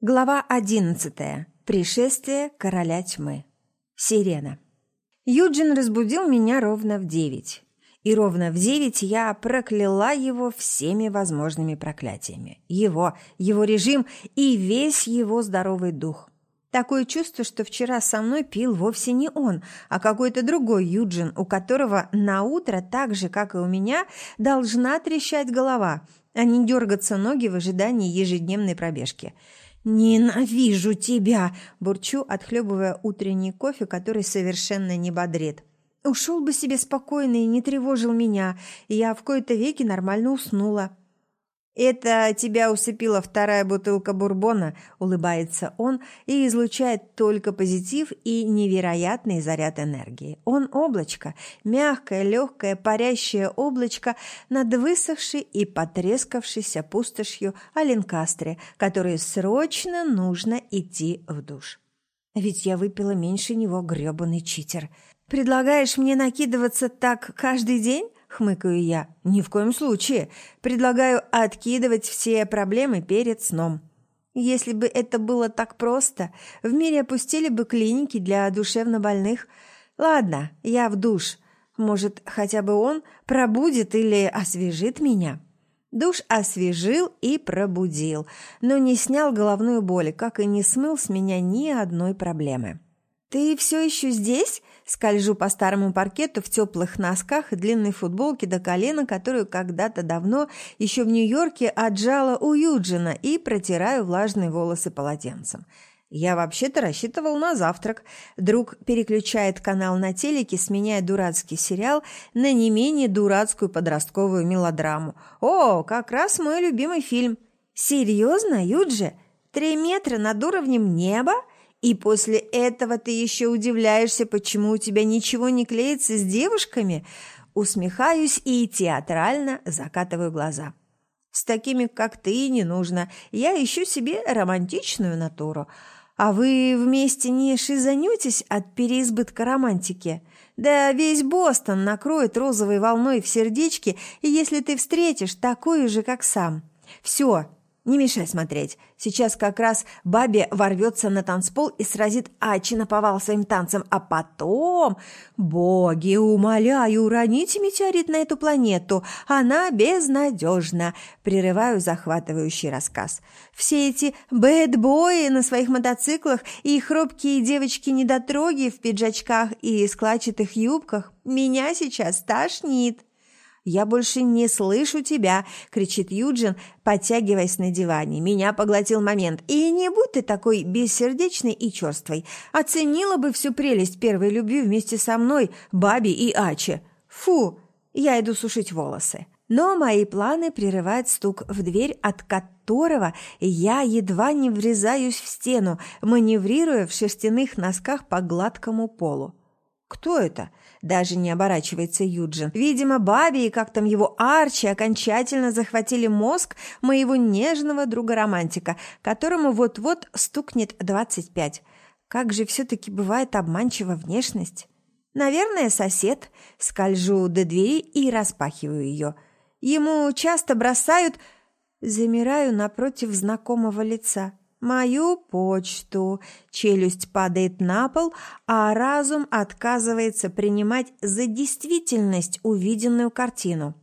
Глава одиннадцатая. Пришествие короля тьмы. Сирена. Юджин разбудил меня ровно в девять. И ровно в девять я прокляла его всеми возможными проклятиями. Его, его режим и весь его здоровый дух. Такое чувство, что вчера со мной пил вовсе не он, а какой-то другой Юджин, у которого на утро так же, как и у меня, должна трещать голова, а не дергаться ноги в ожидании ежедневной пробежки – «Ненавижу тебя!» – бурчу, отхлебывая утренний кофе, который совершенно не бодрит. «Ушел бы себе спокойно и не тревожил меня, я в кои-то веки нормально уснула». «Это тебя усыпила вторая бутылка бурбона», – улыбается он и излучает только позитив и невероятный заряд энергии. Он облачко, мягкое, легкое, парящее облачко над высохшей и потрескавшейся пустошью Аленкастре, которой срочно нужно идти в душ. Ведь я выпила меньше него, грёбаный читер. «Предлагаешь мне накидываться так каждый день?» – хмыкаю я. «Ни в коем случае. Предлагаю откидывать все проблемы перед сном». Если бы это было так просто, в мире опустили бы клиники для душевнобольных. Ладно, я в душ. Может, хотя бы он пробудит или освежит меня?» Душ освежил и пробудил, но не снял головную боль, как и не смыл с меня ни одной проблемы. «Ты все еще здесь?» Скольжу по старому паркету в теплых носках и длинной футболке до колена, которую когда-то давно, еще в Нью-Йорке, отжала у Юджина и протираю влажные волосы полотенцем. Я вообще-то рассчитывал на завтрак. Друг переключает канал на телеке, сменяя дурацкий сериал на не менее дурацкую подростковую мелодраму. «О, как раз мой любимый фильм!» «Серьезно, Юджи? Три метра над уровнем неба?» И после этого ты еще удивляешься, почему у тебя ничего не клеится с девушками? Усмехаюсь и театрально закатываю глаза. С такими, как ты, не нужно. Я ищу себе романтичную натуру. А вы вместе не шизанетесь от переизбытка романтики? Да весь Бостон накроет розовой волной в сердечке, если ты встретишь такую же, как сам. Все, не мешай смотреть. Сейчас как раз бабе ворвется на танцпол и сразит Ачи наповал своим танцем, а потом... Боги, умоляю, уроните метеорит на эту планету. Она безнадежна. Прерываю захватывающий рассказ. Все эти бэтбои на своих мотоциклах и хрупкие девочки-недотроги в пиджачках и складчатых юбках меня сейчас тошнит. «Я больше не слышу тебя!» – кричит Юджин, подтягиваясь на диване. Меня поглотил момент. «И не будь ты такой бессердечной и черствой. Оценила бы всю прелесть первой любви вместе со мной, Баби и Аче. Фу! Я иду сушить волосы». Но мои планы прерывает стук в дверь, от которого я едва не врезаюсь в стену, маневрируя в шерстяных носках по гладкому полу. «Кто это?» Даже не оборачивается Юджин. Видимо, Баби и как там его Арчи окончательно захватили мозг моего нежного друга-романтика, которому вот-вот стукнет 25. Как же все-таки бывает обманчива внешность. Наверное, сосед. Скольжу до двери и распахиваю ее. Ему часто бросают... Замираю напротив знакомого лица мою почту. Челюсть падает на пол, а разум отказывается принимать за действительность увиденную картину.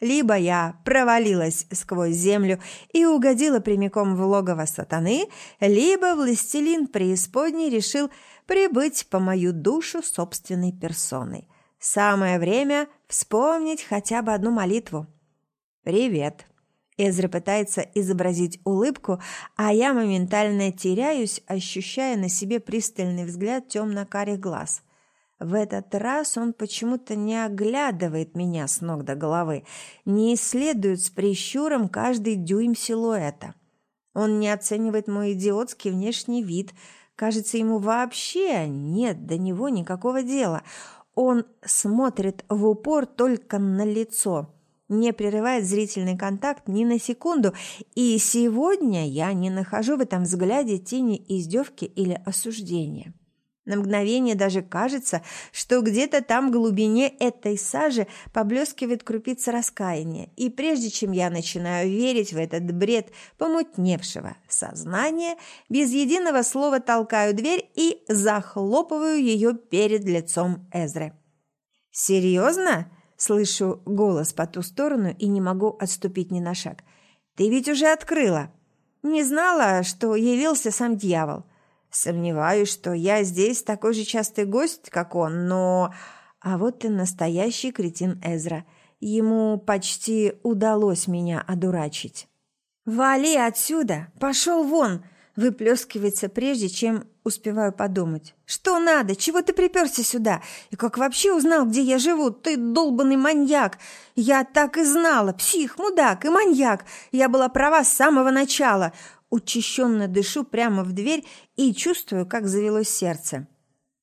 Либо я провалилась сквозь землю и угодила прямиком в логово сатаны, либо властелин преисподней решил прибыть по мою душу собственной персоной. Самое время вспомнить хотя бы одну молитву. «Привет!» Эзра пытается изобразить улыбку, а я моментально теряюсь, ощущая на себе пристальный взгляд темно-карих глаз. В этот раз он почему-то не оглядывает меня с ног до головы, не исследует с прищуром каждый дюйм силуэта. Он не оценивает мой идиотский внешний вид. Кажется, ему вообще нет до него никакого дела. Он смотрит в упор только на лицо – не прерывает зрительный контакт ни на секунду, и сегодня я не нахожу в этом взгляде тени издевки или осуждения. На мгновение даже кажется, что где-то там в глубине этой сажи поблескивает крупица раскаяния, и прежде чем я начинаю верить в этот бред помутневшего сознания, без единого слова толкаю дверь и захлопываю ее перед лицом Эзры. «Серьезно?» – слышу голос по ту сторону и не могу отступить ни на шаг. «Ты ведь уже открыла!» «Не знала, что явился сам дьявол». Сомневаюсь, что я здесь такой же частый гость, как он, но... А вот и настоящий кретин Эзра. Ему почти удалось меня одурачить. «Вали отсюда! Пошел вон!» Выплескивается, прежде чем успеваю подумать. «Что надо? Чего ты приперся сюда? И как вообще узнал, где я живу? Ты долбанный маньяк! Я так и знала! Псих, мудак и маньяк! Я была права с самого начала! Учащенно дышу прямо в дверь и чувствую, как завелось сердце.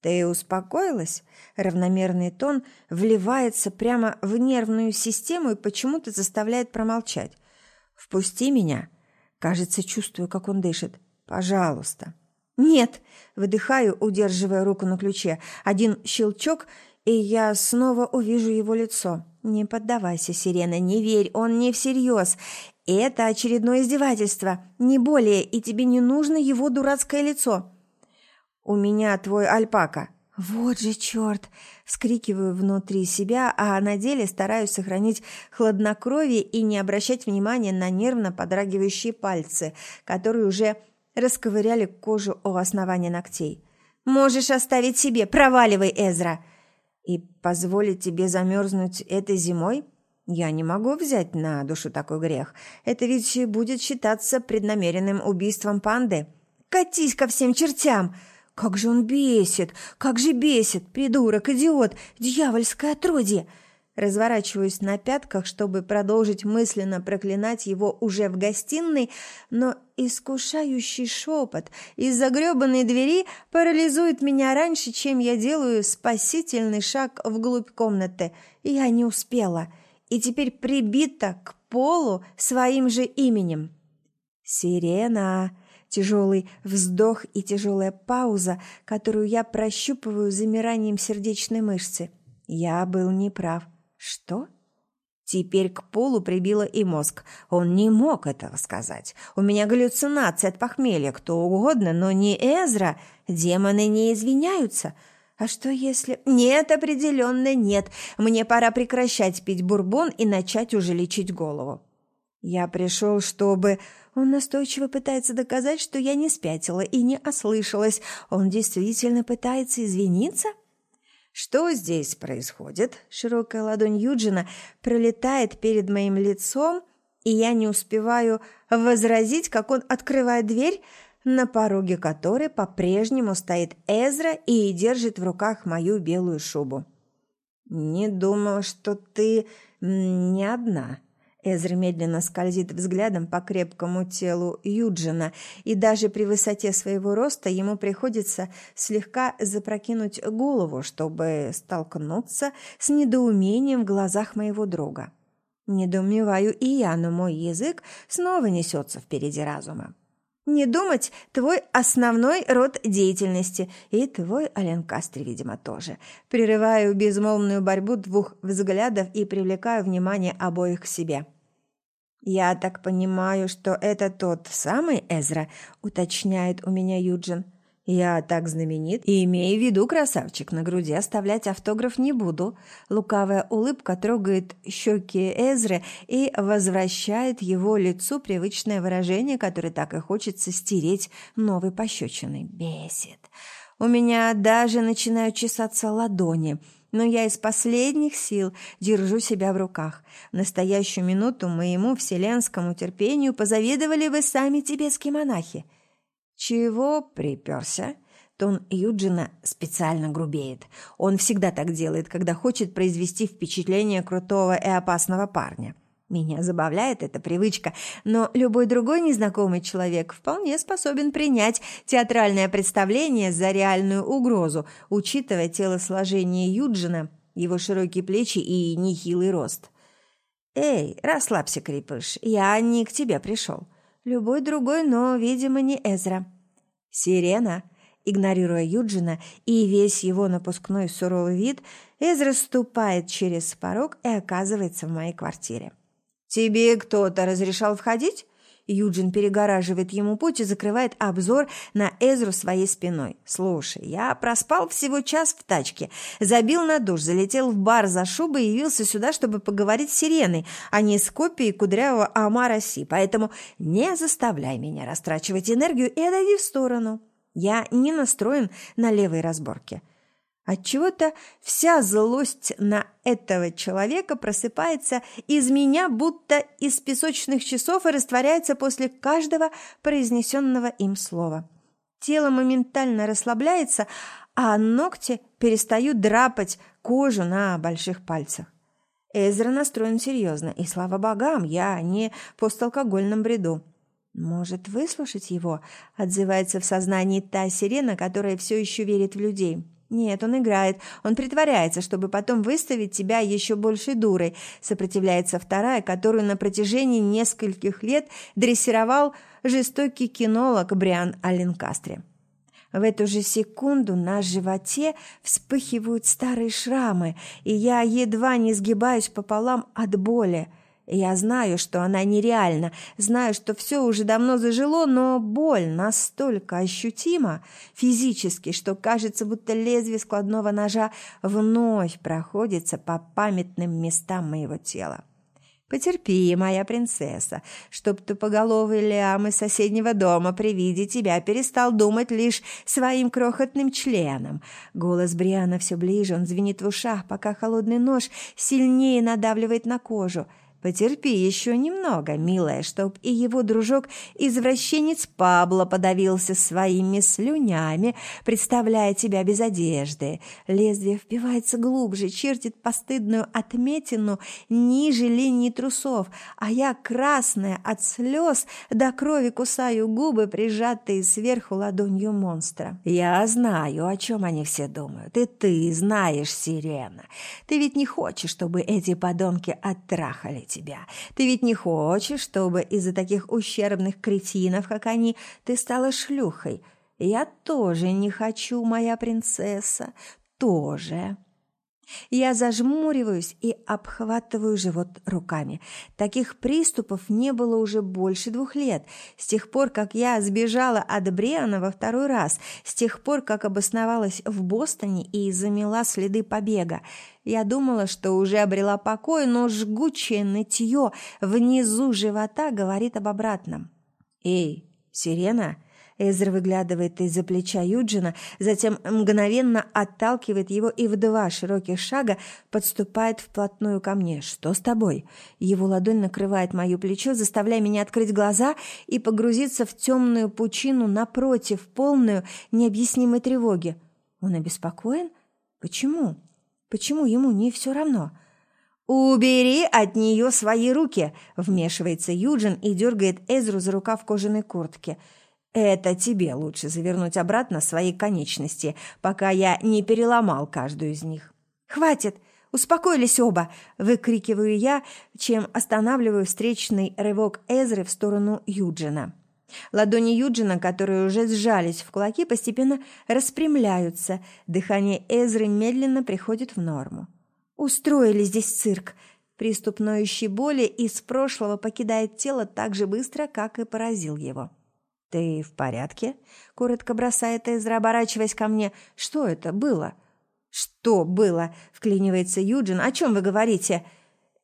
«Ты успокоилась?» Равномерный тон вливается прямо в нервную систему и почему-то заставляет промолчать. «Впусти меня!» Кажется, чувствую, как он дышит. «Пожалуйста!» «Нет!» – выдыхаю, удерживая руку на ключе. Один щелчок, и я снова увижу его лицо. «Не поддавайся, Сирена, не верь, он не всерьез. Это очередное издевательство, не более, и тебе не нужно его дурацкое лицо. У меня твой альпака. Вот же черт! Вскрикиваю внутри себя, а на деле стараюсь сохранить хладнокровие и не обращать внимания на нервно подрагивающие пальцы, которые уже расковыряли кожу у основания ногтей. «Можешь оставить себе, проваливай, Эзра!» «И позволить тебе замерзнуть этой зимой?» Я не могу взять на душу такой грех. Это ведь будет считаться преднамеренным убийством панды. Катись ко всем чертям! Как же он бесит! Как же бесит! Придурок, идиот, дьявольское отродье! Разворачиваюсь на пятках, чтобы продолжить мысленно проклинать его уже в гостиной, но искушающий шепот из загребанной двери парализует меня раньше, чем я делаю спасительный шаг вглубь комнаты. Я не успела — и теперь прибита к полу своим же именем. «Сирена!» Тяжелый вздох и тяжелая пауза, которую я прощупываю замиранием сердечной мышцы. Я был неправ. Что? Теперь к полу прибило и мозг. Он не мог этого сказать. У меня галлюцинации от похмелья, кто угодно, но не Эзра. Демоны не извиняются. А что если... Нет, определенно нет. Мне пора прекращать пить бурбон и начать уже лечить голову. Я пришел, чтобы... Он настойчиво пытается доказать, что я не спятила и не ослышалась. Он действительно пытается извиниться? Что здесь происходит? Широкая ладонь Юджина пролетает перед моим лицом, и я не успеваю возразить, как он открывает дверь, на пороге которой по-прежнему стоит Эзра и держит в руках мою белую шубу. «Не думал, что ты не одна». Эзра медленно скользит взглядом по крепкому телу Юджина, и даже при высоте своего роста ему приходится слегка запрокинуть голову, чтобы столкнуться с недоумением в глазах моего друга. Недоумеваю и я, но мой язык снова несется впереди разума. Не думать – твой основной род деятельности. И твой Аленкастр, видимо, тоже. Прерываю безмолвную борьбу двух взглядов и привлекаю внимание обоих к себе. «Я так понимаю, что это тот самый Эзра», – уточняет у меня Юджин. «Я так знаменит, и имея в виду, красавчик, на груди оставлять автограф не буду». Лукавая улыбка трогает щеки Эзры и возвращает его лицу привычное выражение, которое так и хочется стереть новой пощечиной. Бесит. У меня даже начинают чесаться ладони – но я из последних сил держу себя в руках. В настоящую минуту моему вселенскому терпению позавидовали бы сами тибетские монахи. «Чего приперся?» Тон Юджина специально грубеет. Он всегда так делает, когда хочет произвести впечатление крутого и опасного парня. Меня забавляет эта привычка, но любой другой незнакомый человек вполне способен принять театральное представление за реальную угрозу, учитывая телосложение Юджина, его широкие плечи и нехилый рост. «Эй, расслабься, крепыш, я не к тебе пришел. Любой другой, но, видимо, не Эзра. «Сирена!» Игнорируя Юджина и весь его напускной суровый вид, Эзра ступает через порог и оказывается в моей квартире. «Тебе кто-то разрешал входить?» Юджин перегораживает ему путь и закрывает обзор на Эзру своей спиной. «Слушай, я проспал всего час в тачке, забил на душ, залетел в бар за шубой и явился сюда, чтобы поговорить с Сиреной, а не с копией кудрявого Амара Си, поэтому не заставляй меня растрачивать энергию и отойди в сторону». Я не настроен на левые разборки. Отчего-то вся злость на этого человека просыпается из меня, будто из песочных часов и растворяется после каждого произнесенного им слова. Тело моментально расслабляется, а ногти перестают драпать кожу на больших пальцах. Эзра настроен серьезно, и, слава богам, я не в посталкогольном бреду. «Может, выслушать его?» – отзывается в сознании та сирена, которая все еще верит в людей. «Нет, он играет, он притворяется, чтобы потом выставить тебя еще большей дурой», – сопротивляется вторая, которую на протяжении нескольких лет дрессировал жестокий кинолог Бриан Алленкастре. В эту же секунду на животе вспыхивают старые шрамы, и я едва не сгибаюсь пополам от боли – я знаю, что она нереальна, знаю, что все уже давно зажило, но боль настолько ощутима физически, что кажется, будто лезвие складного ножа вновь проходится по памятным местам моего тела. Потерпи, моя принцесса, чтоб тупоголовый лям из соседнего дома при виде тебя перестал думать лишь своим крохотным членом. Голос Бриана все ближе, он звенит в ушах, пока холодный нож сильнее надавливает на кожу – Потерпи еще немного, милая, чтоб и его дружок-извращенец Пабло подавился своими слюнями, представляя тебя без одежды. Лезвие впивается глубже, чертит постыдную отметину ниже линии трусов, а я, красная от слез, до крови кусаю губы, прижатые сверху ладонью монстра. Я знаю, о чем они все думают, и ты знаешь, Сирена. Ты ведь не хочешь, чтобы эти подонки оттрахали тебя. Ты ведь не хочешь, чтобы из-за таких ущербных кретинов, как они, ты стала шлюхой. Я тоже не хочу, моя принцесса, тоже. Я зажмуриваюсь и обхватываю живот руками. Таких приступов не было уже больше двух лет. С тех пор, как я сбежала от Бриана во второй раз, с тех пор, как обосновалась в Бостоне и замела следы побега. Я думала, что уже обрела покой, но жгучее нытье внизу живота говорит об обратном. «Эй, сирена!» Эзра выглядывает из-за плеча Юджина, затем мгновенно отталкивает его и в два широких шага подступает вплотную ко мне. «Что с тобой?» Его ладонь накрывает мое плечо, заставляя меня открыть глаза и погрузиться в темную пучину напротив, полную необъяснимой тревоги. Он обеспокоен? Почему? Почему ему не все равно?» «Убери от нее свои руки!» – вмешивается Юджин и дергает Эзру за рукав кожаной куртки – это тебе лучше завернуть обратно свои конечности, пока я не переломал каждую из них. Хватит! Успокоились оба!» – выкрикиваю я, чем останавливаю встречный рывок Эзры в сторону Юджина. Ладони Юджина, которые уже сжались в кулаки, постепенно распрямляются. Дыхание Эзры медленно приходит в норму. «Устроили здесь цирк!» Приступ ноющей боли из прошлого покидает тело так же быстро, как и поразил его. «Ты в порядке?» — коротко бросает Эзра, оборачиваясь ко мне. «Что это было?» «Что было?» — вклинивается Юджин. «О чем вы говорите?»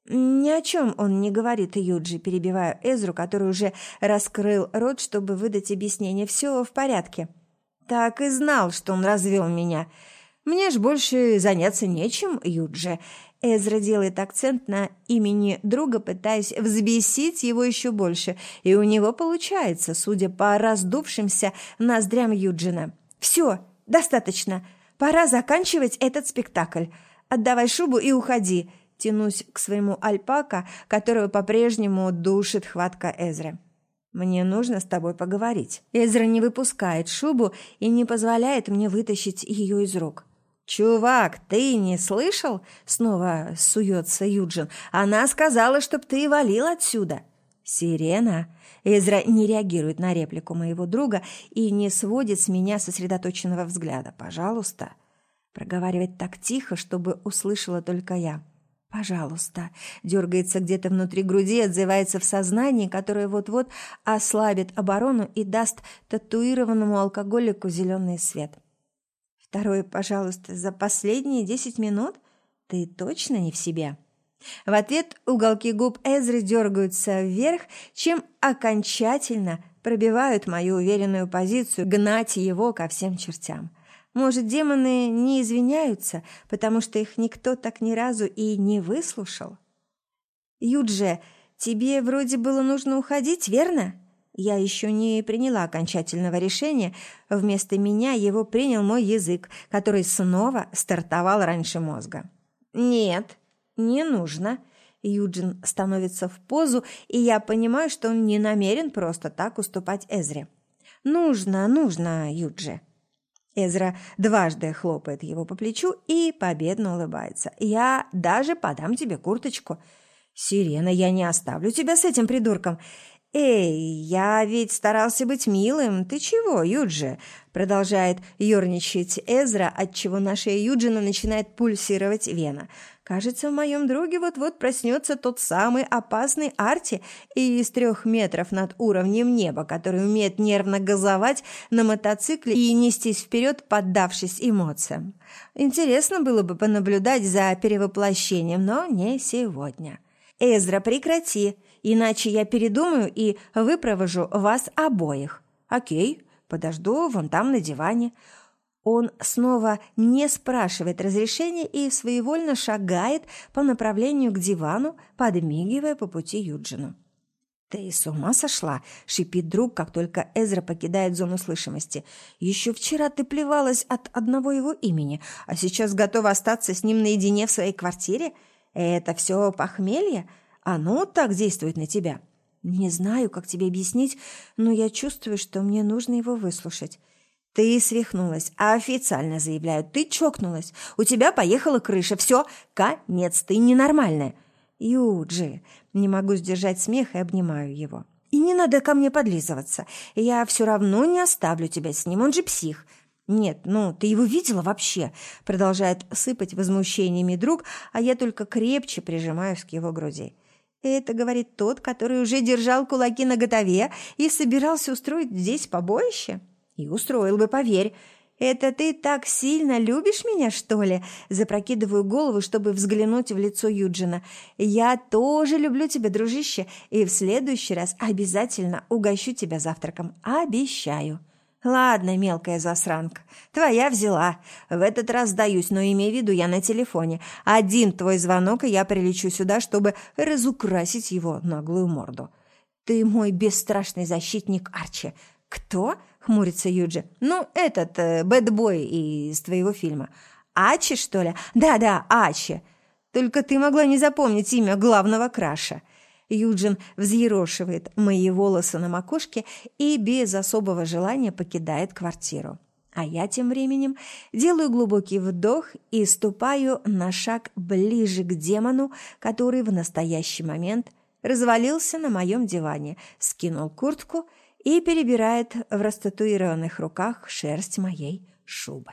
«Ни о чем он не говорит, Юджи», — перебиваю Эзру, который уже раскрыл рот, чтобы выдать объяснение. «Все в порядке». «Так и знал, что он развел меня. Мне ж больше заняться нечем, Юджи. Эзра делает акцент на имени друга, пытаясь взбесить его еще больше, и у него получается, судя по раздувшимся ноздрям Юджина. «Все, достаточно. Пора заканчивать этот спектакль. Отдавай шубу и уходи». Тянусь к своему альпака, которого по-прежнему душит хватка Эзры. «Мне нужно с тобой поговорить». Эзра не выпускает шубу и не позволяет мне вытащить ее из рук. «Чувак, ты не слышал?» — снова суется Юджин. «Она сказала, чтоб ты валил отсюда». «Сирена?» Эзра не реагирует на реплику моего друга и не сводит с меня сосредоточенного взгляда. «Пожалуйста». Проговаривает так тихо, чтобы услышала только я. «Пожалуйста», дергается где-то внутри груди, отзывается в сознании, которое вот-вот ослабит оборону и даст татуированному алкоголику зеленый свет. «Второе, пожалуйста, за последние десять минут? Ты точно не в себе?» В ответ уголки губ Эзры дергаются вверх, чем окончательно пробивают мою уверенную позицию гнать его ко всем чертям. Может, демоны не извиняются, потому что их никто так ни разу и не выслушал? Юдже, тебе вроде было нужно уходить, верно? Я еще не приняла окончательного решения. Вместо меня его принял мой язык, который снова стартовал раньше мозга. «Нет, не нужно». Юджин становится в позу, и я понимаю, что он не намерен просто так уступать Эзре. «Нужно, нужно, Юджи». Эзра дважды хлопает его по плечу и победно улыбается. «Я даже подам тебе курточку». «Сирена, я не оставлю тебя с этим придурком. «Эй, я ведь старался быть милым. Ты чего, Юджи?» Продолжает ерничать Эзра, отчего на шее Юджина начинает пульсировать вена. «Кажется, в моем друге вот-вот проснется тот самый опасный Арти и из трех метров над уровнем неба, который умеет нервно газовать на мотоцикле и нестись вперед, поддавшись эмоциям. Интересно было бы понаблюдать за перевоплощением, но не сегодня». «Эзра, прекрати!» Иначе я передумаю и выпровожу вас обоих. Окей, подожду вон там на диване. Он снова не спрашивает разрешения и своевольно шагает по направлению к дивану, подмигивая по пути Юджину. «Ты с ума сошла?» — шипит друг, как только Эзра покидает зону слышимости. «Еще вчера ты плевалась от одного его имени, а сейчас готова остаться с ним наедине в своей квартире? Это все похмелье? Оно так действует на тебя? Не знаю, как тебе объяснить, но я чувствую, что мне нужно его выслушать. Ты свихнулась, а официально заявляю, ты чокнулась. У тебя поехала крыша. Все, конец, ты ненормальная. Юджи, не могу сдержать смех и обнимаю его. И не надо ко мне подлизываться. Я все равно не оставлю тебя с ним, он же псих. «Нет, ну, ты его видела вообще?» Продолжает сыпать возмущениями друг, а я только крепче прижимаюсь к его груди. Это говорит тот, который уже держал кулаки наготове и собирался устроить здесь побоище? И устроил бы, поверь. Это ты так сильно любишь меня, что ли? Запрокидываю голову, чтобы взглянуть в лицо Юджина. Я тоже люблю тебя, дружище, и в следующий раз обязательно угощу тебя завтраком. Обещаю. «Ладно, мелкая засранка, твоя взяла. В этот раз сдаюсь, но имей в виду, я на телефоне. Один твой звонок, и я прилечу сюда, чтобы разукрасить его наглую морду. Ты мой бесстрашный защитник Арчи». «Кто?» — хмурится Юджи. «Ну, этот, э, бэтбой из твоего фильма». «Ачи, что ли?» «Да-да, Ачи. Только ты могла не запомнить имя главного краша». Юджин взъерошивает мои волосы на макушке и без особого желания покидает квартиру. А я тем временем делаю глубокий вдох и ступаю на шаг ближе к демону, который в настоящий момент развалился на моем диване, скинул куртку и перебирает в растатуированных руках шерсть моей шубы.